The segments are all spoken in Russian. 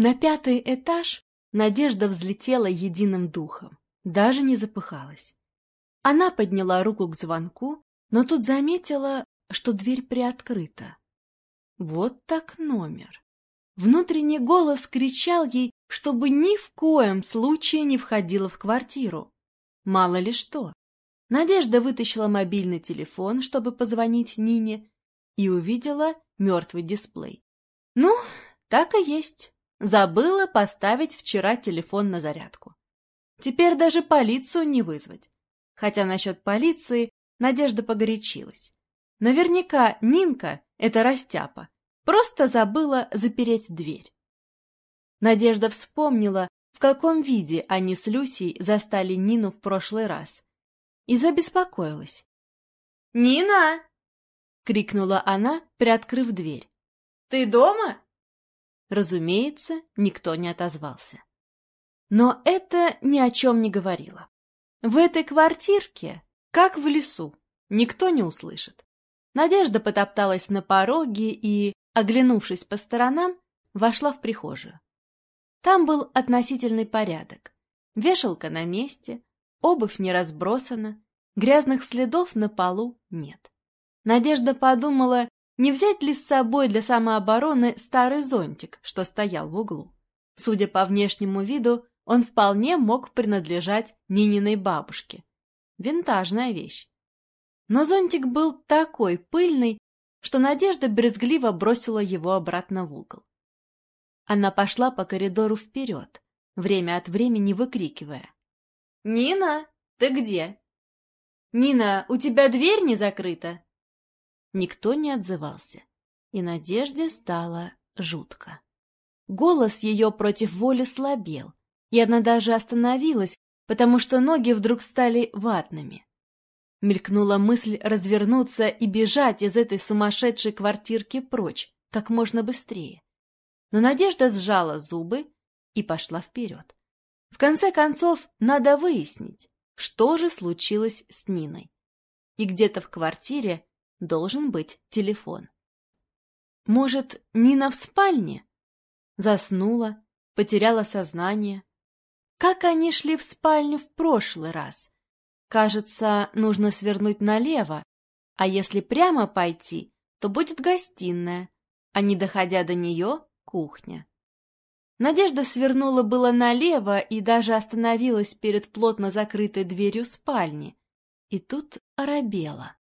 На пятый этаж Надежда взлетела единым духом, даже не запыхалась. Она подняла руку к звонку, но тут заметила, что дверь приоткрыта. Вот так номер. Внутренний голос кричал ей, чтобы ни в коем случае не входила в квартиру. Мало ли что. Надежда вытащила мобильный телефон, чтобы позвонить Нине, и увидела мертвый дисплей. Ну, так и есть. Забыла поставить вчера телефон на зарядку. Теперь даже полицию не вызвать. Хотя насчет полиции Надежда погорячилась. Наверняка Нинка, это растяпа, просто забыла запереть дверь. Надежда вспомнила, в каком виде они с Люсей застали Нину в прошлый раз, и забеспокоилась. «Нина!» — крикнула она, приоткрыв дверь. «Ты дома?» Разумеется, никто не отозвался. Но это ни о чем не говорило. В этой квартирке, как в лесу, никто не услышит. Надежда потопталась на пороге и, оглянувшись по сторонам, вошла в прихожую. Там был относительный порядок. Вешалка на месте, обувь не разбросана, грязных следов на полу нет. Надежда подумала, не взять ли с собой для самообороны старый зонтик, что стоял в углу? Судя по внешнему виду, он вполне мог принадлежать Нининой бабушке. Винтажная вещь. Но зонтик был такой пыльный, что Надежда брезгливо бросила его обратно в угол. Она пошла по коридору вперед, время от времени выкрикивая. «Нина, ты где?» «Нина, у тебя дверь не закрыта?» Никто не отзывался, и Надежде стало жутко. Голос ее против воли слабел, и она даже остановилась, потому что ноги вдруг стали ватными. Мелькнула мысль развернуться и бежать из этой сумасшедшей квартирки прочь, как можно быстрее. Но Надежда сжала зубы и пошла вперед. В конце концов, надо выяснить, что же случилось с Ниной. И где-то в квартире должен быть телефон. Может, Нина в спальне? Заснула, потеряла сознание. Как они шли в спальню в прошлый раз? Кажется, нужно свернуть налево, а если прямо пойти, то будет гостиная, а не доходя до нее — кухня. Надежда свернула было налево и даже остановилась перед плотно закрытой дверью спальни. И тут оробела.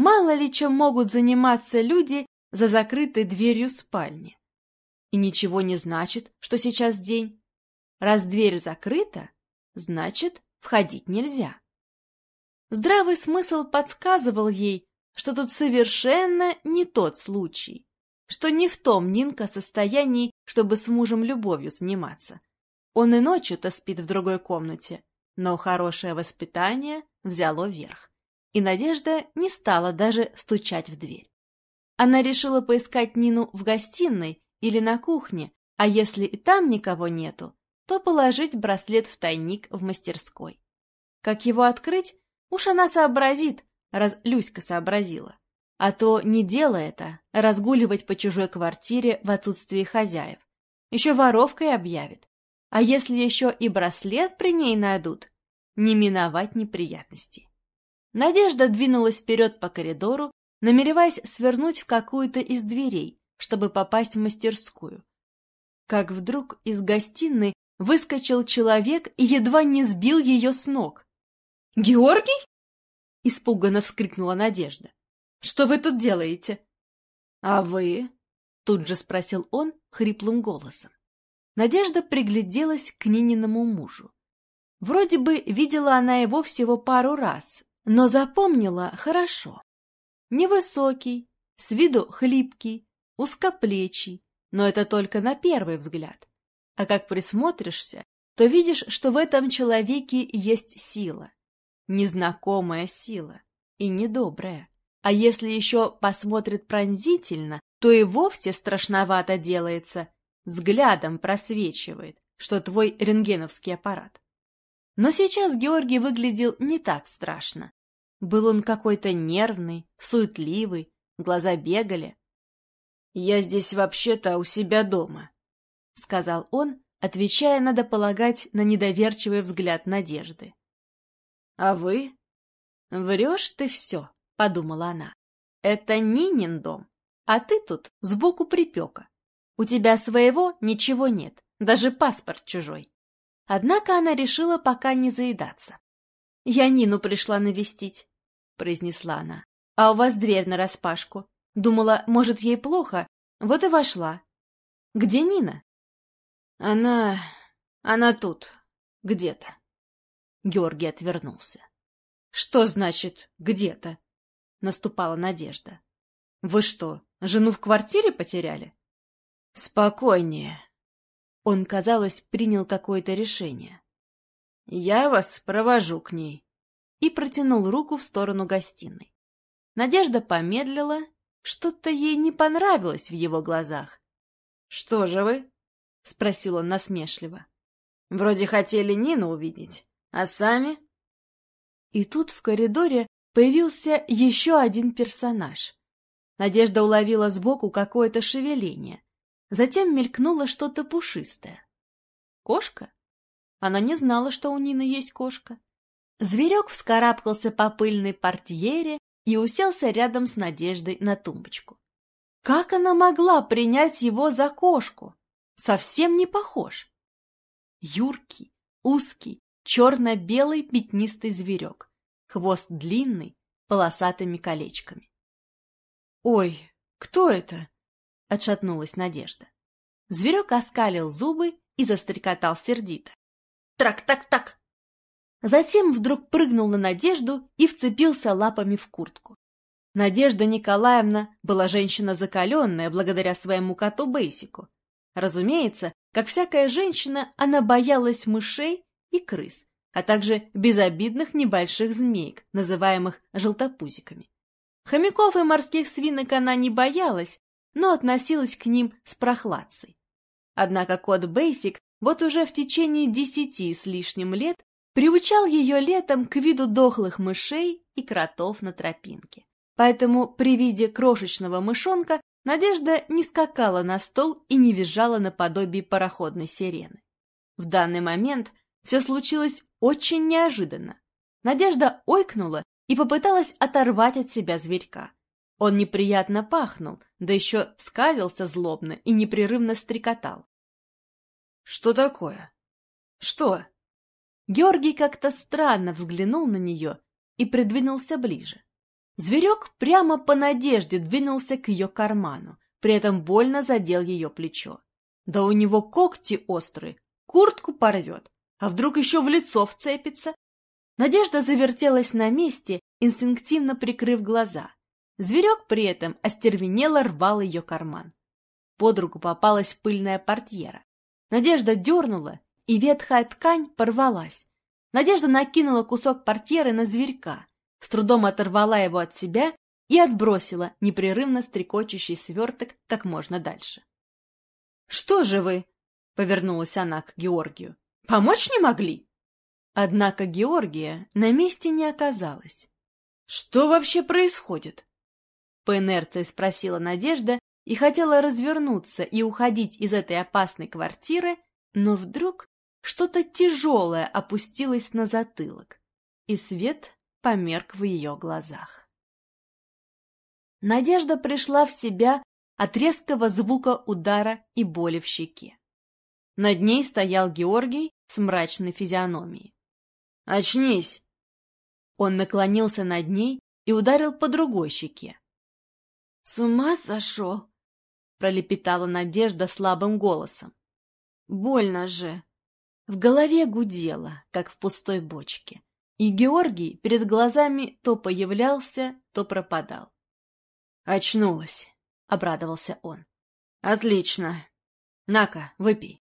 Мало ли чем могут заниматься люди за закрытой дверью спальни. И ничего не значит, что сейчас день. Раз дверь закрыта, значит, входить нельзя. Здравый смысл подсказывал ей, что тут совершенно не тот случай, что не в том Нинка состоянии, чтобы с мужем любовью заниматься. Он и ночью-то спит в другой комнате, но хорошее воспитание взяло верх и Надежда не стала даже стучать в дверь. Она решила поискать Нину в гостиной или на кухне, а если и там никого нету, то положить браслет в тайник в мастерской. Как его открыть, уж она сообразит, раз Люська сообразила. А то не дело это — разгуливать по чужой квартире в отсутствии хозяев. Еще воровкой объявит. А если еще и браслет при ней найдут, не миновать неприятностей. Надежда двинулась вперед по коридору, намереваясь свернуть в какую-то из дверей, чтобы попасть в мастерскую. Как вдруг из гостиной выскочил человек и едва не сбил ее с ног. «Георгий?» — испуганно вскрикнула Надежда. «Что вы тут делаете?» «А вы?» — тут же спросил он хриплым голосом. Надежда пригляделась к Нининому мужу. Вроде бы видела она его всего пару раз, но запомнила хорошо. Невысокий, с виду хлипкий, узкоплечий, но это только на первый взгляд. А как присмотришься, то видишь, что в этом человеке есть сила. Незнакомая сила и недобрая. А если еще посмотрит пронзительно, то и вовсе страшновато делается, взглядом просвечивает, что твой рентгеновский аппарат. Но сейчас Георгий выглядел не так страшно. Был он какой-то нервный, суетливый, глаза бегали. «Я здесь вообще-то у себя дома», — сказал он, отвечая, надо полагать, на недоверчивый взгляд Надежды. «А вы?» «Врешь ты все», — подумала она. «Это Нинин дом, а ты тут сбоку припека. У тебя своего ничего нет, даже паспорт чужой». Однако она решила пока не заедаться. «Я Нину пришла навестить», — произнесла она. «А у вас дверь нараспашку. Думала, может, ей плохо, вот и вошла. Где Нина?» «Она... она тут, где-то». Георгий отвернулся. «Что значит «где-то»?» — наступала Надежда. «Вы что, жену в квартире потеряли?» «Спокойнее», он, казалось, принял какое-то решение. «Я вас провожу к ней» и протянул руку в сторону гостиной. Надежда помедлила, что-то ей не понравилось в его глазах. «Что же вы?» — спросил он насмешливо. «Вроде хотели Нину увидеть, а сами...» И тут в коридоре появился еще один персонаж. Надежда уловила сбоку какое-то шевеление. Затем мелькнуло что-то пушистое. Кошка? Она не знала, что у Нины есть кошка. Зверек вскарабкался по пыльной портьере и уселся рядом с Надеждой на тумбочку. Как она могла принять его за кошку? Совсем не похож. Юркий, узкий, черно-белый пятнистый зверек. Хвост длинный, полосатыми колечками. «Ой, кто это?» — отшатнулась Надежда. Зверек оскалил зубы и застрекотал сердито. «Трак-так-так!» Затем вдруг прыгнул на Надежду и вцепился лапами в куртку. Надежда Николаевна была женщина закаленная благодаря своему коту Бейсику. Разумеется, как всякая женщина, она боялась мышей и крыс, а также безобидных небольших змеек, называемых желтопузиками. Хомяков и морских свинок она не боялась, но относилась к ним с прохладцей. Однако кот Бейсик вот уже в течение десяти с лишним лет приучал ее летом к виду дохлых мышей и кротов на тропинке. Поэтому при виде крошечного мышонка Надежда не скакала на стол и не визжала наподобие пароходной сирены. В данный момент все случилось очень неожиданно. Надежда ойкнула и попыталась оторвать от себя зверька. Он неприятно пахнул, да еще скалился злобно и непрерывно стрекотал. «Что такое? Что?» Георгий как-то странно взглянул на нее и придвинулся ближе. Зверек прямо по надежде двинулся к ее карману, при этом больно задел ее плечо. Да у него когти острые, куртку порвет, а вдруг еще в лицо вцепится? Надежда завертелась на месте, инстинктивно прикрыв глаза. Зверек при этом остервенело рвал ее карман. Под руку попалась пыльная портьера. Надежда дернула, и ветхая ткань порвалась. Надежда накинула кусок портьеры на зверька, с трудом оторвала его от себя и отбросила непрерывно стрекочущий сверток как можно дальше. — Что же вы? — повернулась она к Георгию. — Помочь не могли? Однако Георгия на месте не оказалась. Что вообще происходит? По инерции спросила Надежда и хотела развернуться и уходить из этой опасной квартиры, но вдруг что-то тяжелое опустилось на затылок, и свет померк в ее глазах. Надежда пришла в себя от резкого звука удара и боли в щеке. Над ней стоял Георгий с мрачной физиономией. «Очнись!» Он наклонился над ней и ударил по другой щеке. «С ума сошел?» — пролепетала Надежда слабым голосом. «Больно же!» В голове гудело, как в пустой бочке, и Георгий перед глазами то появлялся, то пропадал. «Очнулась!» — обрадовался он. «Отлично! На-ка, выпей!»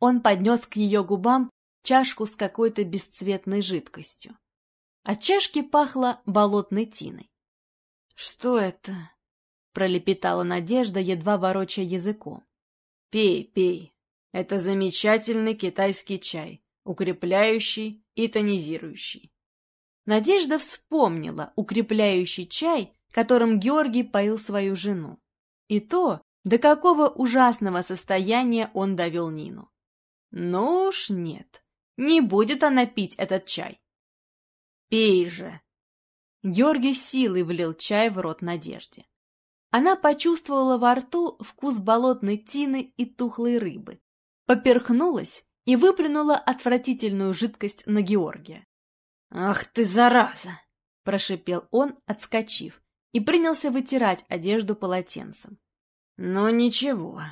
Он поднес к ее губам чашку с какой-то бесцветной жидкостью. От чашки пахло болотной тиной. «Что это?» пролепетала Надежда, едва ворочая языком. «Пей, пей. Это замечательный китайский чай, укрепляющий и тонизирующий». Надежда вспомнила укрепляющий чай, которым Георгий поил свою жену. И то, до какого ужасного состояния он довел Нину. Ну уж нет, не будет она пить этот чай. Пей же. Георгий силой влил чай в рот Надежде. Она почувствовала во рту вкус болотной тины и тухлой рыбы, поперхнулась и выплюнула отвратительную жидкость на Георгия. «Ах ты, зараза!» – прошипел он, отскочив, и принялся вытирать одежду полотенцем. «Ну ничего,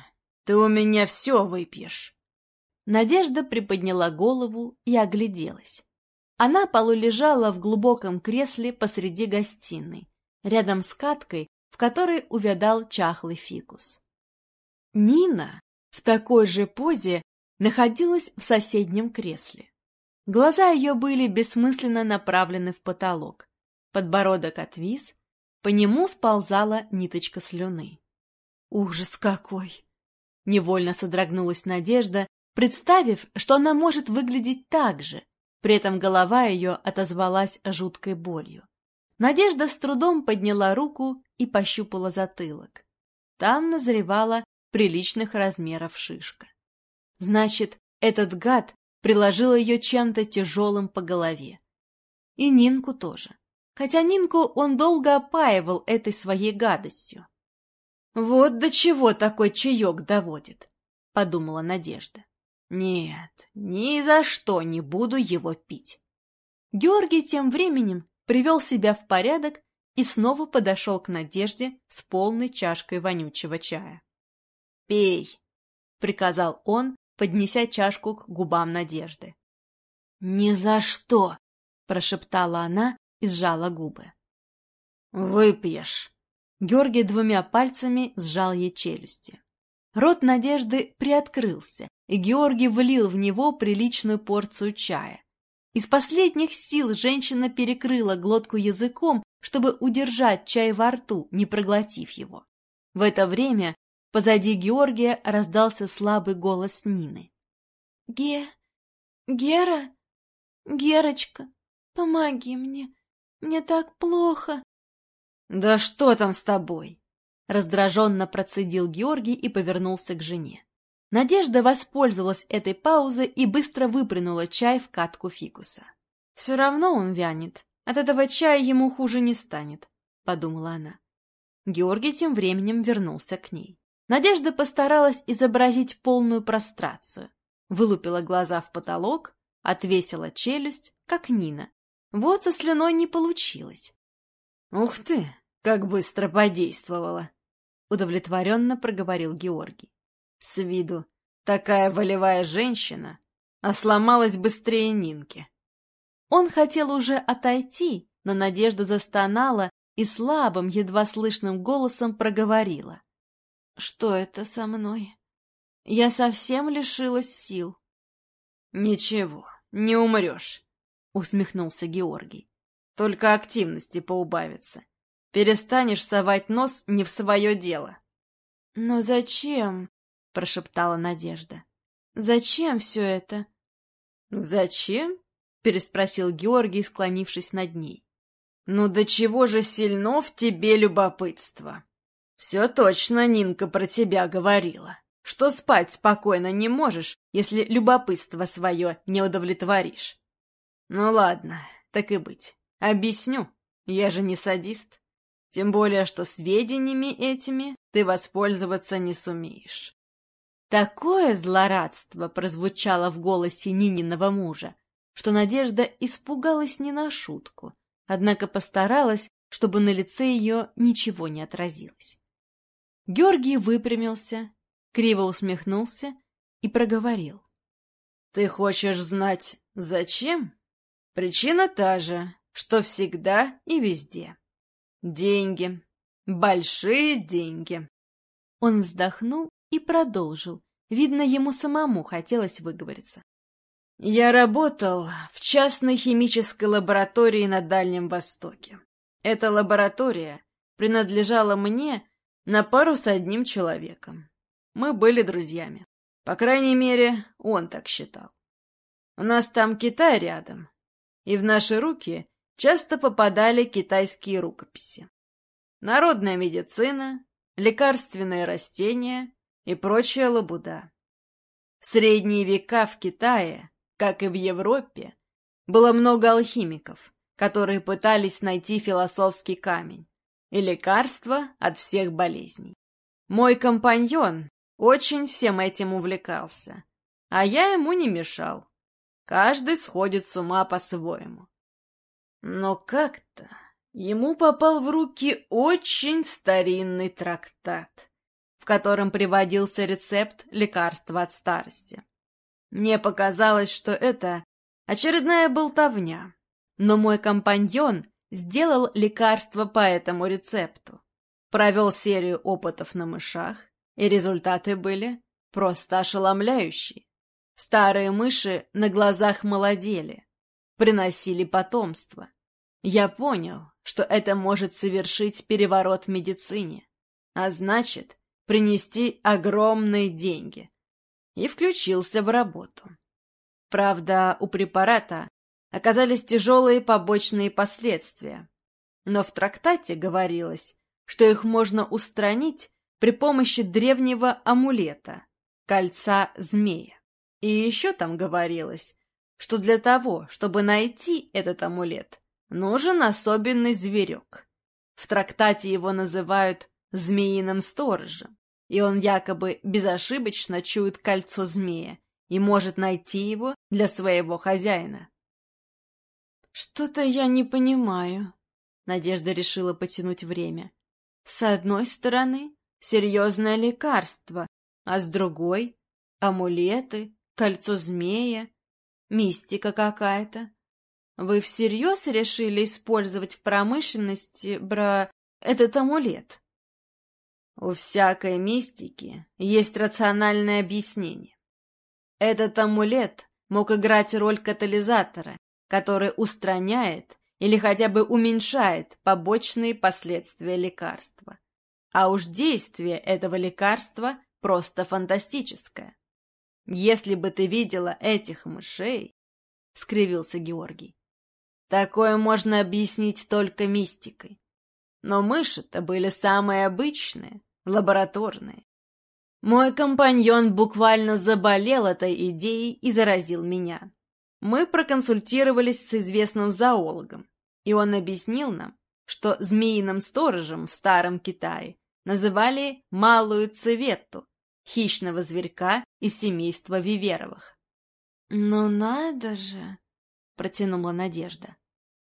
ты у меня все выпьешь». Надежда приподняла голову и огляделась. Она полулежала в глубоком кресле посреди гостиной, рядом с каткой, в которой увядал чахлый фикус. Нина в такой же позе находилась в соседнем кресле. Глаза ее были бессмысленно направлены в потолок. Подбородок отвис, по нему сползала ниточка слюны. Ужас какой! Невольно содрогнулась Надежда, представив, что она может выглядеть так же. При этом голова ее отозвалась жуткой болью. Надежда с трудом подняла руку и пощупала затылок. Там назревала приличных размеров шишка. Значит, этот гад приложил ее чем-то тяжелым по голове. И Нинку тоже. Хотя Нинку он долго опаивал этой своей гадостью. «Вот до чего такой чаек доводит», — подумала Надежда. «Нет, ни за что не буду его пить». Георгий тем временем привел себя в порядок и снова подошел к Надежде с полной чашкой вонючего чая. «Пей», — приказал он, поднеся чашку к губам Надежды. «Ни за что!» — прошептала она и сжала губы. «Выпьешь!» Георгий двумя пальцами сжал ей челюсти. Рот Надежды приоткрылся, и Георгий влил в него приличную порцию чая. Из последних сил женщина перекрыла глотку языком, чтобы удержать чай во рту, не проглотив его. В это время Позади Георгия раздался слабый голос Нины. «Ге... Гера? Герочка, помоги мне. Мне так плохо». «Да что там с тобой?» Раздраженно процедил Георгий и повернулся к жене. Надежда воспользовалась этой паузой и быстро выплюнула чай в катку фикуса. «Все равно он вянет. От этого чая ему хуже не станет», — подумала она. Георгий тем временем вернулся к ней. Надежда постаралась изобразить полную прострацию. Вылупила глаза в потолок, отвесила челюсть, как Нина. Вот со слюной не получилось. «Ух ты, как быстро подействовала!» — удовлетворенно проговорил Георгий. «С виду такая волевая женщина, а сломалась быстрее Нинки». Он хотел уже отойти, но Надежда застонала и слабым, едва слышным голосом проговорила. Что это со мной? Я совсем лишилась сил. Ничего, не умрешь, усмехнулся Георгий. Только активности поубавится. Перестанешь совать нос не в свое дело. Но зачем? прошептала Надежда. Зачем все это? Зачем? переспросил Георгий, склонившись над ней. Ну до чего же сильно в тебе любопытство? «Все точно Нинка про тебя говорила, что спать спокойно не можешь, если любопытство свое не удовлетворишь». «Ну ладно, так и быть. Объясню, я же не садист. Тем более, что сведениями этими ты воспользоваться не сумеешь». Такое злорадство прозвучало в голосе Нининого мужа, что Надежда испугалась не на шутку, однако постаралась, чтобы на лице ее ничего не отразилось. Георгий выпрямился, криво усмехнулся и проговорил. «Ты хочешь знать, зачем? Причина та же, что всегда и везде. Деньги. Большие деньги». Он вздохнул и продолжил. Видно, ему самому хотелось выговориться. «Я работал в частной химической лаборатории на Дальнем Востоке. Эта лаборатория принадлежала мне на пару с одним человеком. Мы были друзьями. По крайней мере, он так считал. У нас там Китай рядом, и в наши руки часто попадали китайские рукописи. Народная медицина, лекарственные растения и прочая лабуда. В средние века в Китае, как и в Европе, было много алхимиков, которые пытались найти философский камень и лекарство от всех болезней. Мой компаньон очень всем этим увлекался, а я ему не мешал. Каждый сходит с ума по-своему. Но как-то ему попал в руки очень старинный трактат, в котором приводился рецепт лекарства от старости. Мне показалось, что это очередная болтовня, но мой компаньон сделал лекарство по этому рецепту, провел серию опытов на мышах, и результаты были просто ошеломляющие. Старые мыши на глазах молодели, приносили потомство. Я понял, что это может совершить переворот в медицине, а значит, принести огромные деньги. И включился в работу. Правда, у препарата оказались тяжелые побочные последствия. Но в трактате говорилось, что их можно устранить при помощи древнего амулета — кольца змея. И еще там говорилось, что для того, чтобы найти этот амулет, нужен особенный зверек. В трактате его называют «змеиным сторожем», и он якобы безошибочно чует кольцо змея и может найти его для своего хозяина. «Что-то я не понимаю», — Надежда решила потянуть время. «С одной стороны, серьезное лекарство, а с другой — амулеты, кольцо змея, мистика какая-то. Вы всерьез решили использовать в промышленности, бра, этот амулет?» У всякой мистики есть рациональное объяснение. Этот амулет мог играть роль катализатора, который устраняет или хотя бы уменьшает побочные последствия лекарства. А уж действие этого лекарства просто фантастическое. Если бы ты видела этих мышей, — скривился Георгий, — такое можно объяснить только мистикой. Но мыши-то были самые обычные, лабораторные. Мой компаньон буквально заболел этой идеей и заразил меня. Мы проконсультировались с известным зоологом, и он объяснил нам, что змеиным сторожем в Старом Китае называли малую цеветту, хищного зверька из семейства виверовых. «Ну надо же!» — протянула Надежда.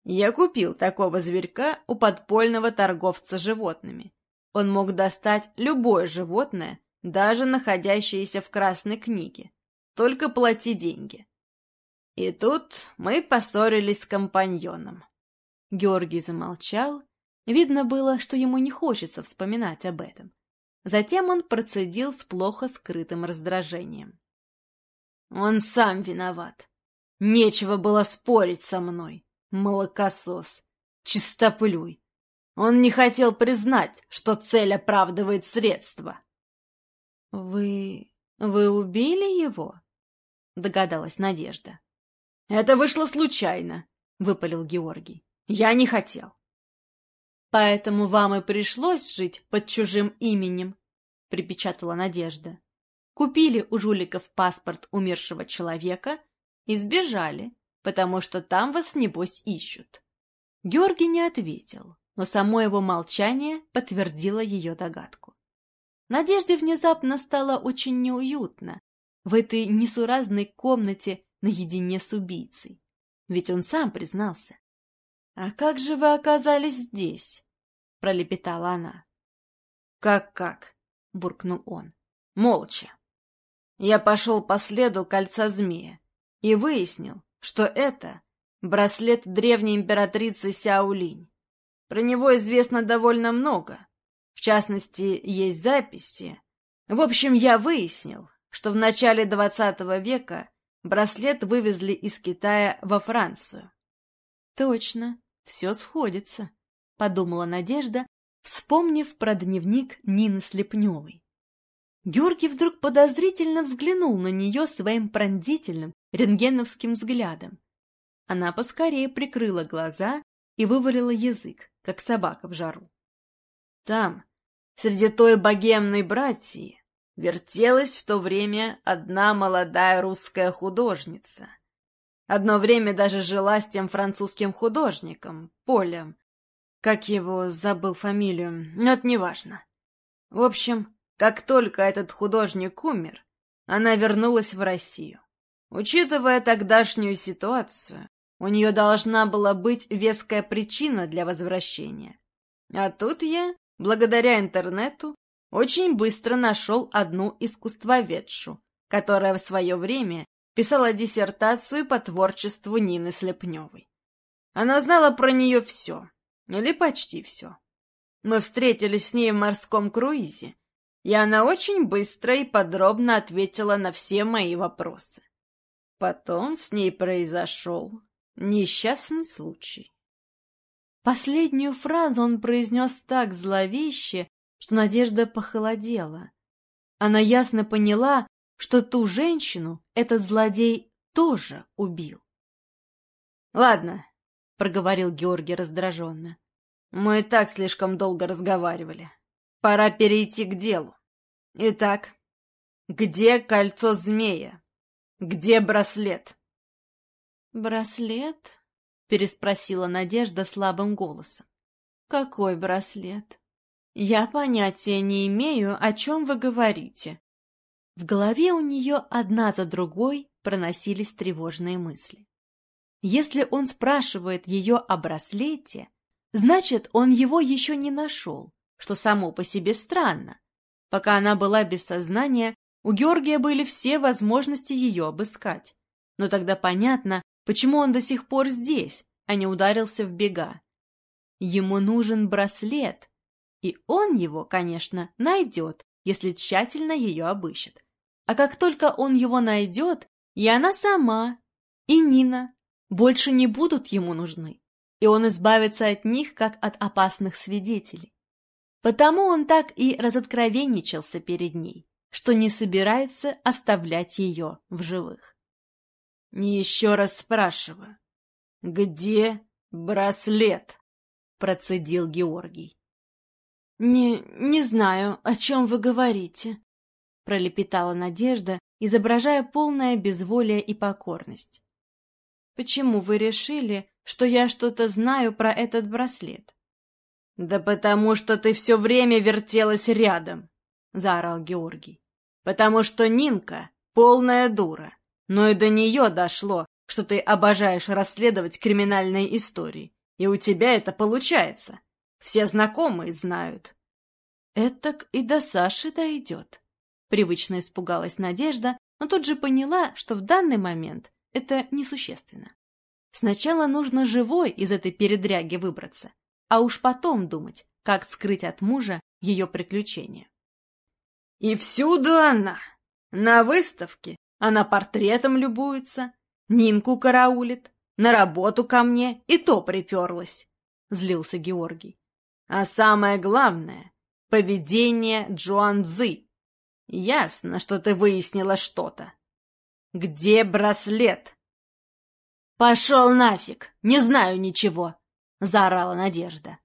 «Я купил такого зверька у подпольного торговца животными. Он мог достать любое животное, даже находящееся в Красной книге. Только плати деньги. И тут мы поссорились с компаньоном. Георгий замолчал. Видно было, что ему не хочется вспоминать об этом. Затем он процедил с плохо скрытым раздражением. Он сам виноват. Нечего было спорить со мной, молокосос, чистоплюй. Он не хотел признать, что цель оправдывает средства. — Вы... вы убили его? — догадалась Надежда. «Это вышло случайно», — выпалил Георгий. «Я не хотел». «Поэтому вам и пришлось жить под чужим именем», — припечатала Надежда. «Купили у жуликов паспорт умершего человека и сбежали, потому что там вас, небось, ищут». Георгий не ответил, но само его молчание подтвердило ее догадку. Надежде внезапно стало очень неуютно. В этой несуразной комнате наедине с убийцей. Ведь он сам признался. «А как же вы оказались здесь?» — пролепетала она. «Как-как?» — буркнул он. «Молча. Я пошел по следу кольца змея и выяснил, что это браслет древней императрицы Сяолинь. Про него известно довольно много. В частности, есть записи. В общем, я выяснил, что в начале двадцатого века Браслет вывезли из Китая во Францию. Точно, все сходится, подумала Надежда, вспомнив про дневник Нины Слепневой. Георгий вдруг подозрительно взглянул на нее своим пронзительным рентгеновским взглядом. Она поскорее прикрыла глаза и вывалила язык, как собака в жару. Там, среди той богемной братьи вертелась в то время одна молодая русская художница. Одно время даже жила с тем французским художником, Полем. Как его, забыл фамилию, но это неважно. В общем, как только этот художник умер, она вернулась в Россию. Учитывая тогдашнюю ситуацию, у нее должна была быть веская причина для возвращения. А тут я, благодаря интернету, очень быстро нашел одну искусствоведшу, которая в свое время писала диссертацию по творчеству Нины Слепневой. Она знала про нее все, или почти все. Мы встретились с ней в морском круизе, и она очень быстро и подробно ответила на все мои вопросы. Потом с ней произошел несчастный случай. Последнюю фразу он произнес так зловеще, что Надежда похолодела. Она ясно поняла, что ту женщину этот злодей тоже убил. — Ладно, — проговорил Георгий раздраженно. — Мы и так слишком долго разговаривали. Пора перейти к делу. Итак, где кольцо змея? Где браслет? — Браслет? — переспросила Надежда слабым голосом. — Какой браслет? Я понятия не имею, о чем вы говорите. В голове у нее одна за другой проносились тревожные мысли. Если он спрашивает ее о браслете, значит, он его еще не нашел, что само по себе странно. Пока она была без сознания, у Георгия были все возможности ее обыскать. Но тогда понятно, почему он до сих пор здесь, а не ударился в бега. Ему нужен браслет, и он его, конечно, найдет, если тщательно ее обыщет. А как только он его найдет, и она сама, и Нина больше не будут ему нужны, и он избавится от них, как от опасных свидетелей. Потому он так и разоткровенничался перед ней, что не собирается оставлять ее в живых. «Еще раз спрашиваю, где браслет?» — процедил Георгий. «Не, не знаю, о чем вы говорите», — пролепетала Надежда, изображая полное безволие и покорность. «Почему вы решили, что я что-то знаю про этот браслет?» «Да потому что ты все время вертелась рядом», — заорал Георгий. «Потому что Нинка — полная дура, но и до нее дошло, что ты обожаешь расследовать криминальные истории, и у тебя это получается. Все знакомые знают. Этак и до Саши дойдет. Привычно испугалась Надежда, но тут же поняла, что в данный момент это несущественно. Сначала нужно живой из этой передряги выбраться, а уж потом думать, как скрыть от мужа ее приключения. И всюду она. На выставке она портретом любуется, Нинку караулит, на работу ко мне и то приперлась, — злился Георгий. А самое главное — поведение Джоан Цзы. Ясно, что ты выяснила что-то. Где браслет? «Пошел нафиг! Не знаю ничего!» — заорала Надежда.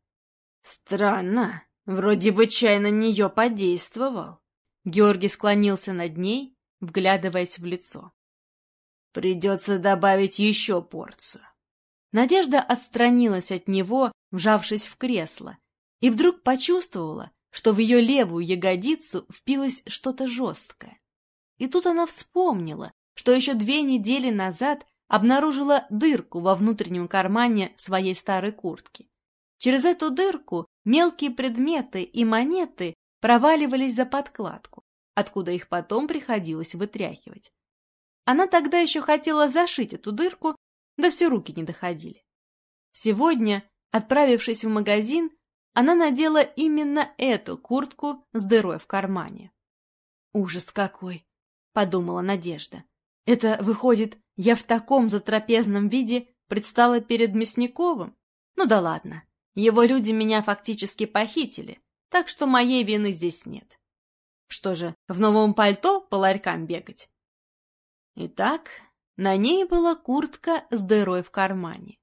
«Странно. Вроде бы чай на нее подействовал». Георгий склонился над ней, вглядываясь в лицо. «Придется добавить еще порцию». Надежда отстранилась от него, вжавшись в кресло, и вдруг почувствовала, что в ее левую ягодицу впилось что-то жесткое. И тут она вспомнила, что еще две недели назад обнаружила дырку во внутреннем кармане своей старой куртки. Через эту дырку мелкие предметы и монеты проваливались за подкладку, откуда их потом приходилось вытряхивать. Она тогда еще хотела зашить эту дырку, да все руки не доходили. Сегодня, отправившись в магазин, она надела именно эту куртку с дырой в кармане. «Ужас какой!» — подумала Надежда. «Это, выходит, я в таком затрапезном виде предстала перед Мясниковым? Ну да ладно, его люди меня фактически похитили, так что моей вины здесь нет. Что же, в новом пальто по ларькам бегать?» Итак, на ней была куртка с дырой в кармане.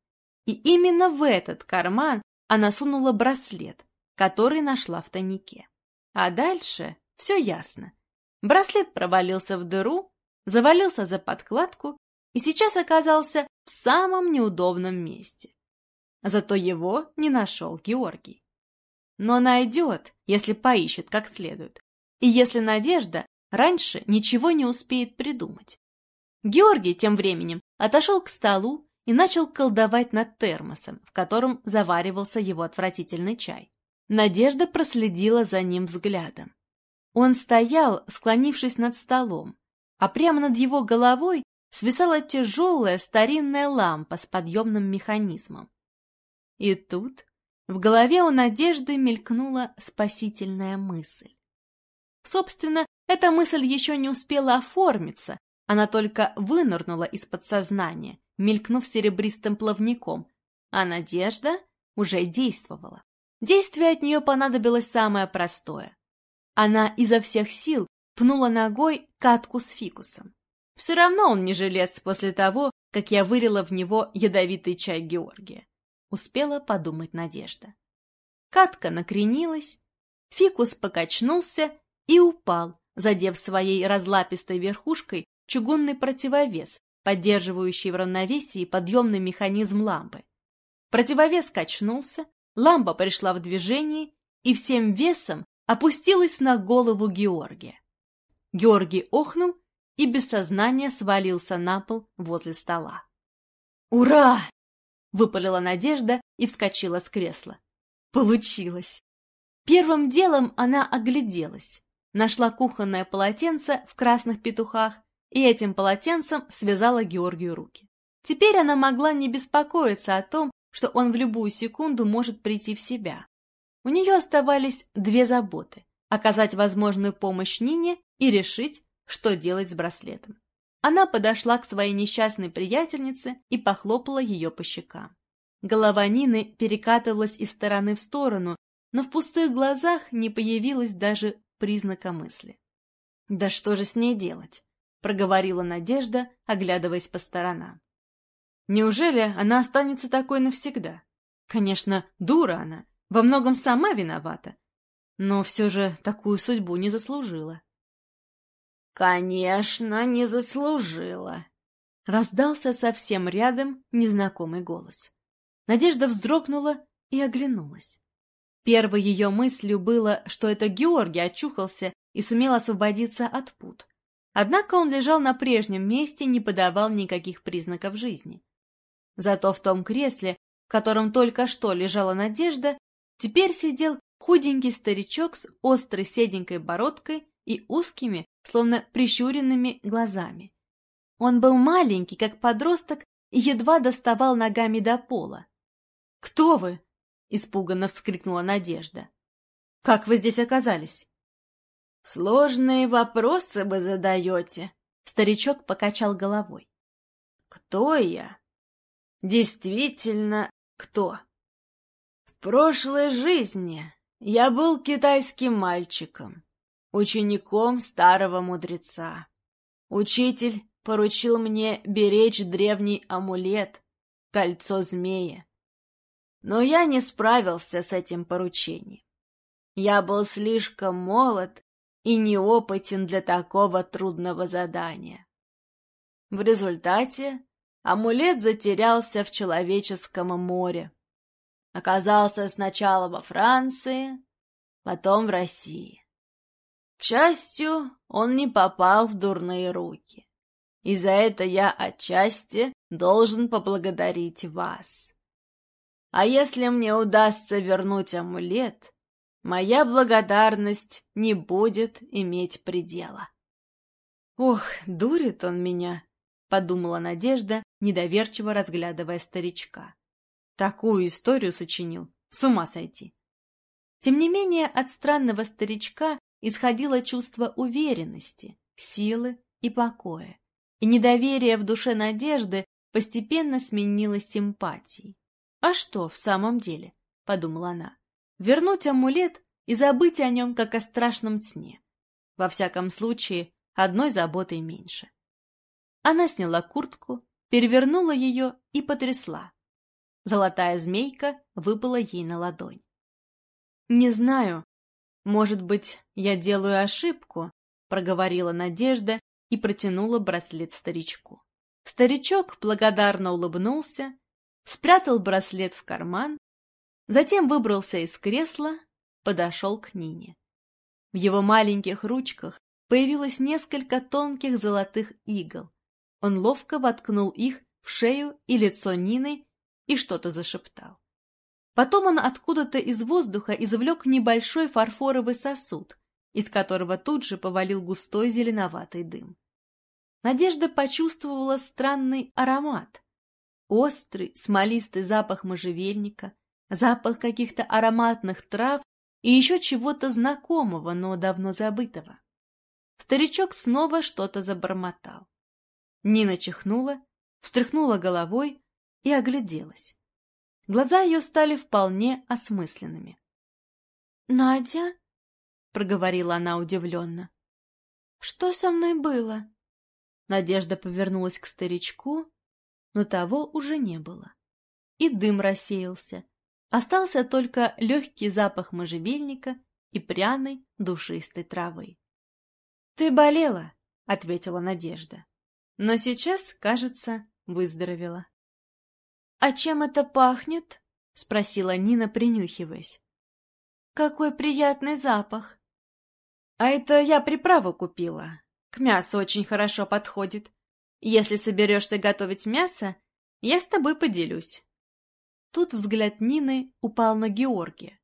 И именно в этот карман она сунула браслет, который нашла в тайнике. А дальше все ясно. Браслет провалился в дыру, завалился за подкладку и сейчас оказался в самом неудобном месте. Зато его не нашел Георгий. Но найдет, если поищет как следует, и если Надежда раньше ничего не успеет придумать. Георгий тем временем отошел к столу и начал колдовать над термосом, в котором заваривался его отвратительный чай. Надежда проследила за ним взглядом. Он стоял, склонившись над столом, а прямо над его головой свисала тяжелая старинная лампа с подъемным механизмом. И тут в голове у Надежды мелькнула спасительная мысль. Собственно, эта мысль еще не успела оформиться, она только вынырнула из подсознания, мелькнув серебристым плавником, а Надежда уже действовала. Действие от нее понадобилось самое простое. Она изо всех сил пнула ногой катку с фикусом. Все равно он не жилец после того, как я вылила в него ядовитый чай Георгия. Успела подумать Надежда. Катка накренилась, фикус покачнулся и упал, задев своей разлапистой верхушкой чугунный противовес, поддерживающий в равновесии подъемный механизм лампы. Противовес качнулся, лампа пришла в движение и всем весом опустилась на голову Георгия. Георгий охнул и без сознания свалился на пол возле стола. «Ура!» — выпалила Надежда и вскочила с кресла. Получилось! Первым делом она огляделась, нашла кухонное полотенце в красных петухах и этим полотенцем связала Георгию руки. Теперь она могла не беспокоиться о том, что он в любую секунду может прийти в себя. У нее оставались две заботы – оказать возможную помощь Нине и решить, что делать с браслетом. Она подошла к своей несчастной приятельнице и похлопала ее по щекам. Голова Нины перекатывалась из стороны в сторону, но в пустых глазах не появилось даже признака мысли. «Да что же с ней делать?» — проговорила Надежда, оглядываясь по сторонам. «Неужели она останется такой навсегда? Конечно, дура она, во многом сама виновата, но все же такую судьбу не заслужила. «Конечно, не заслужила!» — раздался совсем рядом незнакомый голос. Надежда вздрогнула и оглянулась. Первой ее мыслью было, что это Георгий очухался и сумел освободиться от пут. Однако он лежал на прежнем месте не подавал никаких признаков жизни. Зато в том кресле, в котором только что лежала Надежда, Теперь сидел худенький старичок с острой седенькой бородкой и узкими, словно прищуренными глазами. Он был маленький, как подросток, и едва доставал ногами до пола. «Кто вы?» — испуганно вскрикнула Надежда. «Как вы здесь оказались?» «Сложные вопросы вы задаете», — старичок покачал головой. «Кто я? Действительно, кто?» прошлой жизни я был китайским мальчиком, учеником старого мудреца. Учитель поручил мне беречь древний амулет, кольцо змея. Но я не справился с этим поручением. Я был слишком молод и неопытен для такого трудного задания. В результате амулет затерялся в человеческом море. Оказался сначала во Франции, потом в России. К счастью, он не попал в дурные руки. И за это я отчасти должен поблагодарить вас. А если мне удастся вернуть амулет, моя благодарность не будет иметь предела. «Ох, дурит он меня!» — подумала Надежда, недоверчиво разглядывая старичка. Такую историю сочинил. С ума сойти. Тем не менее, от странного старичка исходило чувство уверенности, силы и покоя. И недоверие в душе надежды постепенно сменилось симпатией. «А что в самом деле?» — подумала она. «Вернуть амулет и забыть о нем, как о страшном сне. Во всяком случае, одной заботой меньше». Она сняла куртку, перевернула ее и потрясла. Золотая змейка выпала ей на ладонь. «Не знаю, Может быть, я делаю ошибку, проговорила Надежда и протянула браслет старичку. Старичок благодарно улыбнулся, спрятал браслет в карман, затем выбрался из кресла, подошел к Нине. В его маленьких ручках появилось несколько тонких золотых игл. Он ловко воткнул их в шею и лицо Нины и что-то зашептал. Потом он откуда-то из воздуха извлек небольшой фарфоровый сосуд, из которого тут же повалил густой зеленоватый дым. Надежда почувствовала странный аромат. Острый, смолистый запах можжевельника, запах каких-то ароматных трав и еще чего-то знакомого, но давно забытого. Старичок снова что-то забормотал. Нина чихнула, встряхнула головой и огляделась. Глаза ее стали вполне осмысленными. — Надя? — проговорила она удивленно. — Что со мной было? Надежда повернулась к старичку, но того уже не было. И дым рассеялся. Остался только легкий запах можжевельника и пряной душистой травы. — Ты болела, — ответила Надежда. Но сейчас, кажется, выздоровела. — А чем это пахнет? — спросила Нина, принюхиваясь. — Какой приятный запах! — А это я приправу купила. К мясу очень хорошо подходит. Если соберешься готовить мясо, я с тобой поделюсь. Тут взгляд Нины упал на Георгия.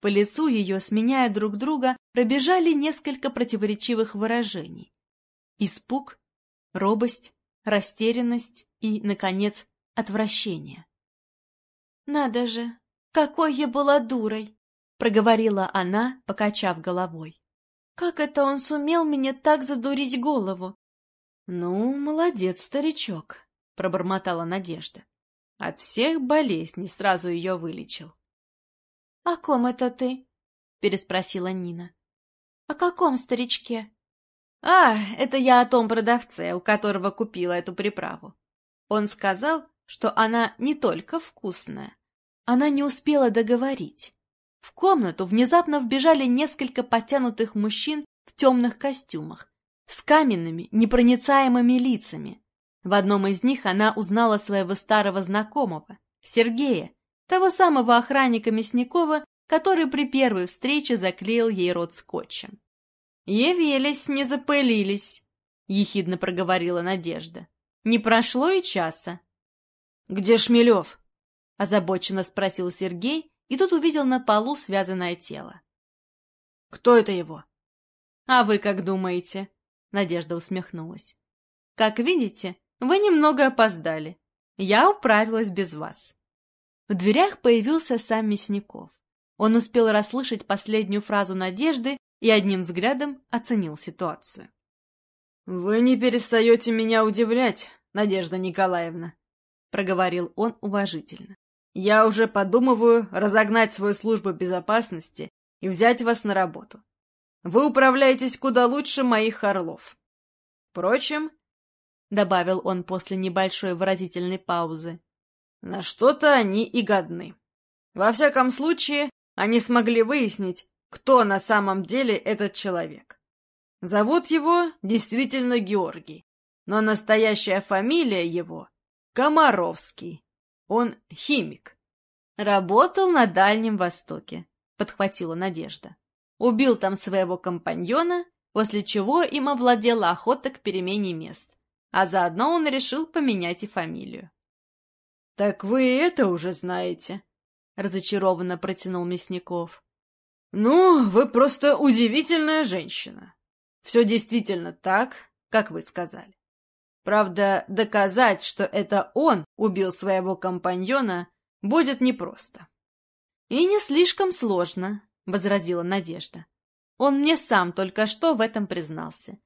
По лицу ее, сменяя друг друга, пробежали несколько противоречивых выражений. Испуг, робость, растерянность и, наконец, отвращение. «Надо же, какой я была дурой!» — проговорила она, покачав головой. «Как это он сумел мне так задурить голову?» «Ну, молодец, старичок», — пробормотала Надежда. От всех болезней сразу ее вылечил. — О ком это ты? — переспросила Нина. — О каком старичке? — А, это я о том продавце, у которого купила эту приправу. Он сказал, что она не только вкусная. Она не успела договорить. В комнату внезапно вбежали несколько подтянутых мужчин в темных костюмах, с каменными, непроницаемыми лицами. В одном из них она узнала своего старого знакомого, Сергея, того самого охранника Мясникова, который при первой встрече заклеил ей рот скотчем. «Явились, не запылились», — ехидно проговорила Надежда. «Не прошло и часа». «Где Шмелев?» — озабоченно спросил Сергей, и тут увидел на полу связанное тело. «Кто это его?» «А вы как думаете?» — Надежда усмехнулась. «Как видите, вы немного опоздали. Я управилась без вас. В дверях появился сам Мясников. Он успел расслышать последнюю фразу Надежды и одним взглядом оценил ситуацию. — Вы не перестаете меня удивлять, Надежда Николаевна, — проговорил он уважительно. — Я уже подумываю разогнать свою службу безопасности и взять вас на работу. Вы управляетесь куда лучше моих орлов. Впрочем, — добавил он после небольшой выразительной паузы. «На что-то они и годны. Во всяком случае, они смогли выяснить, кто на самом деле этот человек. Зовут его действительно Георгий, но настоящая фамилия его — Комаровский. Он химик. Работал на Дальнем Востоке, — подхватила Надежда. Убил там своего компаньона, после чего им овладела охота к перемене мест а заодно он решил поменять и фамилию. — Так вы и это уже знаете, — разочарованно протянул Мясников. — Ну, вы просто удивительная женщина. Все действительно так, как вы сказали. Правда, доказать, что это он убил своего компаньона, будет непросто. — И не слишком сложно, — возразила Надежда. Он мне сам только что в этом признался.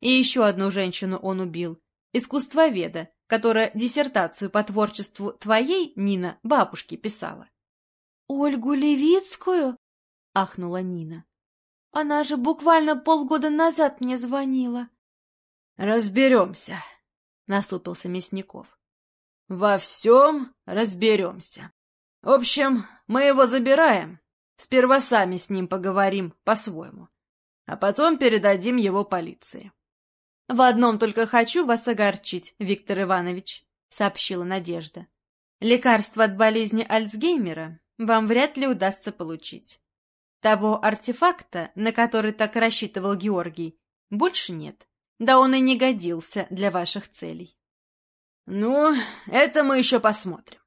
И еще одну женщину он убил, искусствоведа, которая диссертацию по творчеству твоей, Нина, бабушки писала. — Ольгу Левицкую? — ахнула Нина. — Она же буквально полгода назад мне звонила. — Разберемся, — насупился Мясников. — Во всем разберемся. В общем, мы его забираем. Сперва сами с ним поговорим по-своему, а потом передадим его полиции. — В одном только хочу вас огорчить, Виктор Иванович, — сообщила Надежда. — Лекарство от болезни Альцгеймера вам вряд ли удастся получить. Того артефакта, на который так рассчитывал Георгий, больше нет. Да он и не годился для ваших целей. Ну, это мы еще посмотрим.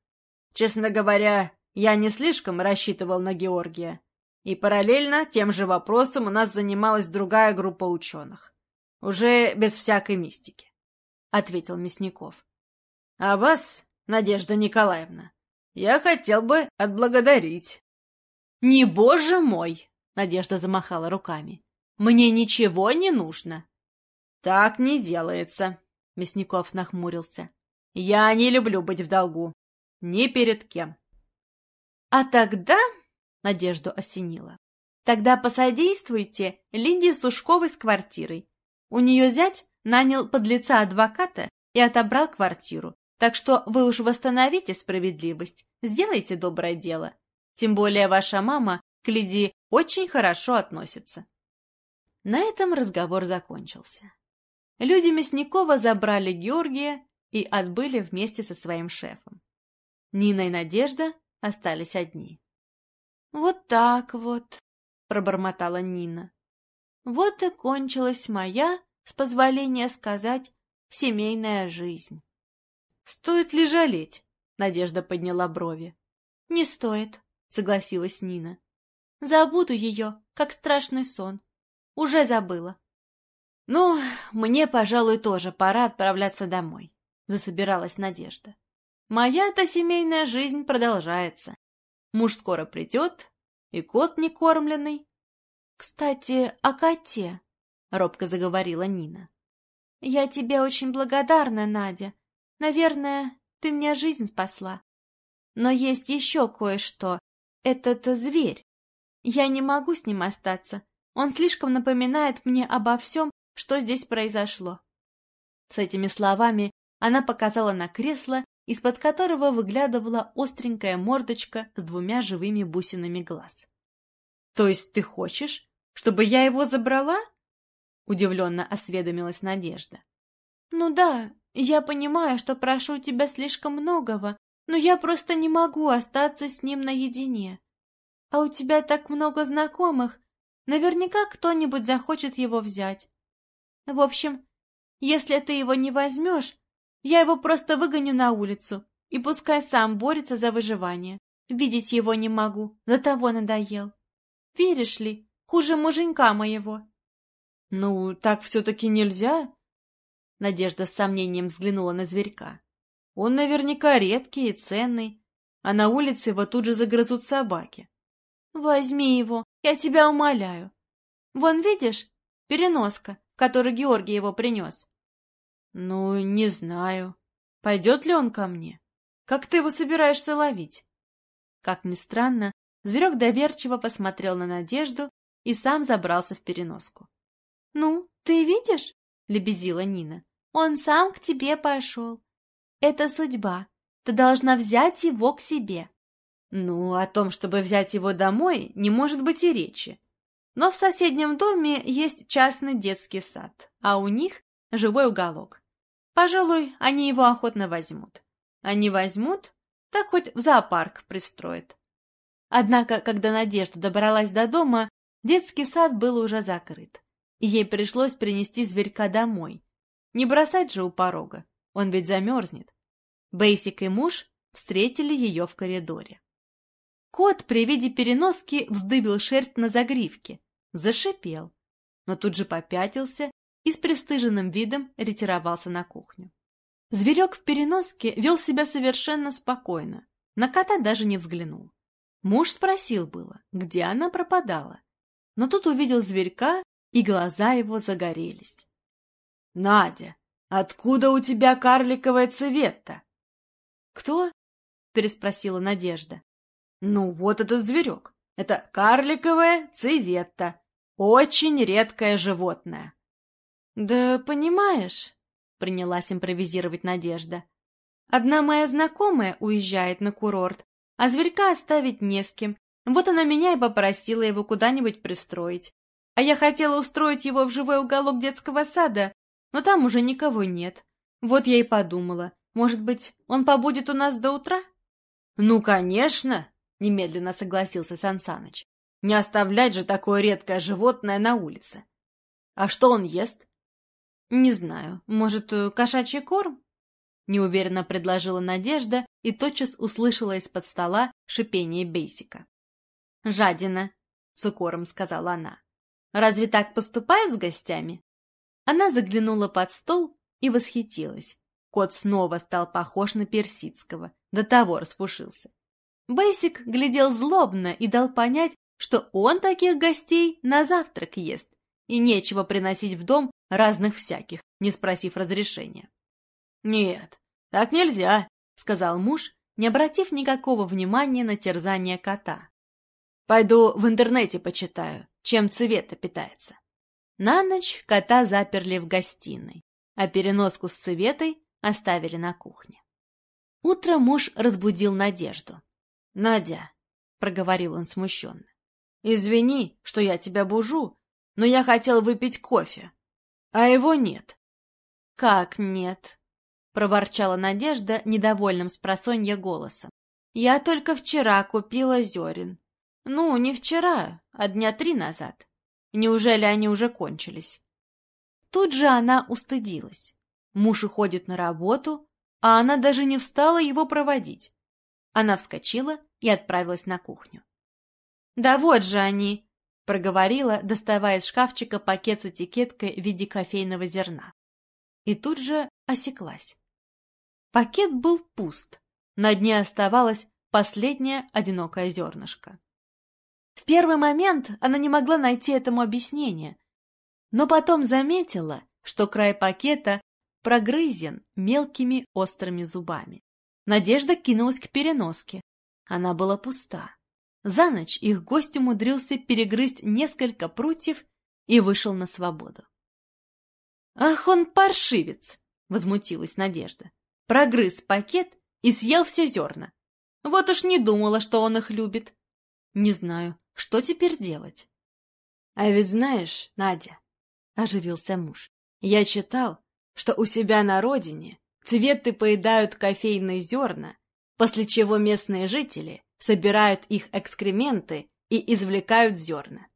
Честно говоря, я не слишком рассчитывал на Георгия. И параллельно тем же вопросом у нас занималась другая группа ученых. Уже без всякой мистики, — ответил Мясников. А вас, Надежда Николаевна, я хотел бы отблагодарить. «Не боже мой!» — Надежда замахала руками. «Мне ничего не нужно!» «Так не делается!» — Мясников нахмурился. «Я не люблю быть в долгу. Ни перед кем». «А тогда...» — Надежду осенила. «Тогда посодействуйте Лидии Сушковой с квартирой. У нее зять нанял подлеца адвоката и отобрал квартиру, так что вы уж восстановите справедливость, сделайте доброе дело. Тем более ваша мама к Лидии очень хорошо относится. На этом разговор закончился. Люди Мясникова забрали Георгия и отбыли вместе со своим шефом. Нина и Надежда остались одни. «Вот так вот», — пробормотала Нина. «Вот и кончилась моя, с позволения сказать, семейная жизнь». «Стоит ли жалеть?» — Надежда подняла брови. «Не стоит», согласилась Нина. Забуду ее, как страшный сон. Уже забыла. Ну, мне, пожалуй, тоже пора отправляться домой, засобиралась Надежда. Моя-то семейная жизнь продолжается. Муж скоро придет, и кот не кормленный. Кстати, о коте, робко заговорила Нина. Я тебе очень благодарна, Надя. Наверное, ты мне жизнь спасла. Но есть еще кое-что, этот зверь. Я не могу с ним остаться. Он слишком напоминает мне обо всем, что здесь произошло. С этими словами она показала на кресло, из-под которого выглядывала остренькая мордочка с двумя живыми бусинами глаз. — То есть ты хочешь, чтобы я его забрала? — удивленно осведомилась Надежда. — Ну да, я понимаю, что прошу тебя слишком многого, но я просто не могу остаться с ним наедине. А у тебя так много знакомых, наверняка кто-нибудь захочет его взять. В общем, если ты его не возьмешь, я его просто выгоню на улицу, и пускай сам борется за выживание. Видеть его не могу, до того надоел. Веришь ли, хуже муженька моего. — Ну, так все-таки нельзя? Надежда с сомнением взглянула на зверька. Он наверняка редкий и ценный, а на улице его тут же загрызут собаки. Возьми его, я тебя умоляю. Вон, видишь, переноска, которую Георгий его принес. Ну, не знаю. Пойдет ли он ко мне? Как ты его собираешься ловить? Как ни странно, зверек доверчиво посмотрел на Надежду и сам забрался в переноску. — Ну, ты видишь? — лебезила Нина. — Он сам к тебе пошел. Это судьба. Ты должна взять его к себе. Ну, о том, чтобы взять его домой, не может быть и речи. Но в соседнем доме есть частный детский сад, а у них живой уголок. Пожалуй, они его охотно возьмут. Они возьмут, так хоть в зоопарк пристроят. Однако, когда Надежда добралась до дома, детский сад был уже закрыт, и ей пришлось принести зверька домой. Не бросать же у порога, он ведь замерзнет. Бейсик и муж встретили ее в коридоре. Кот при виде переноски вздыбил шерсть на загривке, зашипел, но тут же попятился и с пристыженным видом ретировался на кухню. Зверек в переноске вел себя совершенно спокойно, на кота даже не взглянул. Муж спросил было, где она пропадала, но тут увидел зверька, и глаза его загорелись. — Надя, откуда у тебя карликовая цвета? «Кто?» — переспросила Надежда. «Ну, вот этот зверек. Это карликовая цветта. Очень редкое животное». «Да понимаешь», — принялась импровизировать Надежда. «Одна моя знакомая уезжает на курорт, а зверька оставить не с кем, Вот она меня и попросила его куда-нибудь пристроить. А я хотела устроить его в живой уголок детского сада, но там уже никого нет. Вот я и подумала, может быть, он побудет у нас до утра? — Ну, конечно, — немедленно согласился Сансаныч. — Не оставлять же такое редкое животное на улице. А что он ест? — Не знаю, может, э, кошачий корм? — неуверенно предложила Надежда и тотчас услышала из-под стола шипение Бейсика. «Жадина», — с укором сказала она. «Разве так поступают с гостями?» Она заглянула под стол и восхитилась. Кот снова стал похож на персидского, до того распушился. Бейсик глядел злобно и дал понять, что он таких гостей на завтрак ест, и нечего приносить в дом разных всяких, не спросив разрешения. «Нет, так нельзя», — сказал муж, не обратив никакого внимания на терзание кота. «Пойду в интернете почитаю, чем цвета питается». На ночь кота заперли в гостиной, а переноску с цветой оставили на кухне. Утро муж разбудил Надежду. «Надя», — проговорил он смущенно, — «извини, что я тебя бужу, но я хотел выпить кофе, а его нет». «Как нет?» — проворчала Надежда недовольным спросонья голосом. «Я только вчера купила зерен. Ну, не вчера, а дня три назад. Неужели они уже кончились?» Тут же она устыдилась. Муж уходит на работу, а она даже не встала его проводить. Она вскочила и отправилась на кухню. «Да вот же они!» — проговорила, доставая из шкафчика пакет с этикеткой в виде кофейного зерна. И тут же осеклась. Пакет был пуст. На дне оставалось последнее одинокое зернышко. В первый момент она не могла найти этому объяснение, но потом заметила, что край пакета прогрызен мелкими острыми зубами. Надежда кинулась к переноске. Она была пуста. За ночь их гость умудрился перегрызть несколько прутьев и вышел на свободу. «Ах, он паршивец!» — возмутилась Надежда прогрыз пакет и съел все зерна. Вот уж не думала, что он их любит. Не знаю, что теперь делать. — А ведь знаешь, Надя, — оживился муж, — я читал, что у себя на родине цветы поедают кофейные зерна, после чего местные жители собирают их экскременты и извлекают зерна.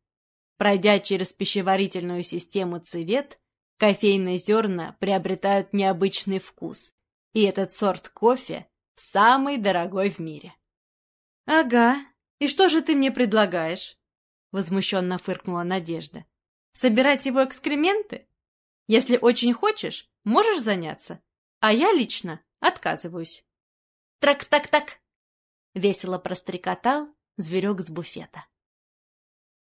Пройдя через пищеварительную систему цвет, кофейные зерна приобретают необычный вкус, и этот сорт кофе самый дорогой в мире. — Ага, и что же ты мне предлагаешь? — возмущенно фыркнула Надежда. — Собирать его экскременты? Если очень хочешь, можешь заняться, а я лично отказываюсь. — Трак-так-так! — весело прострекотал зверек с буфета.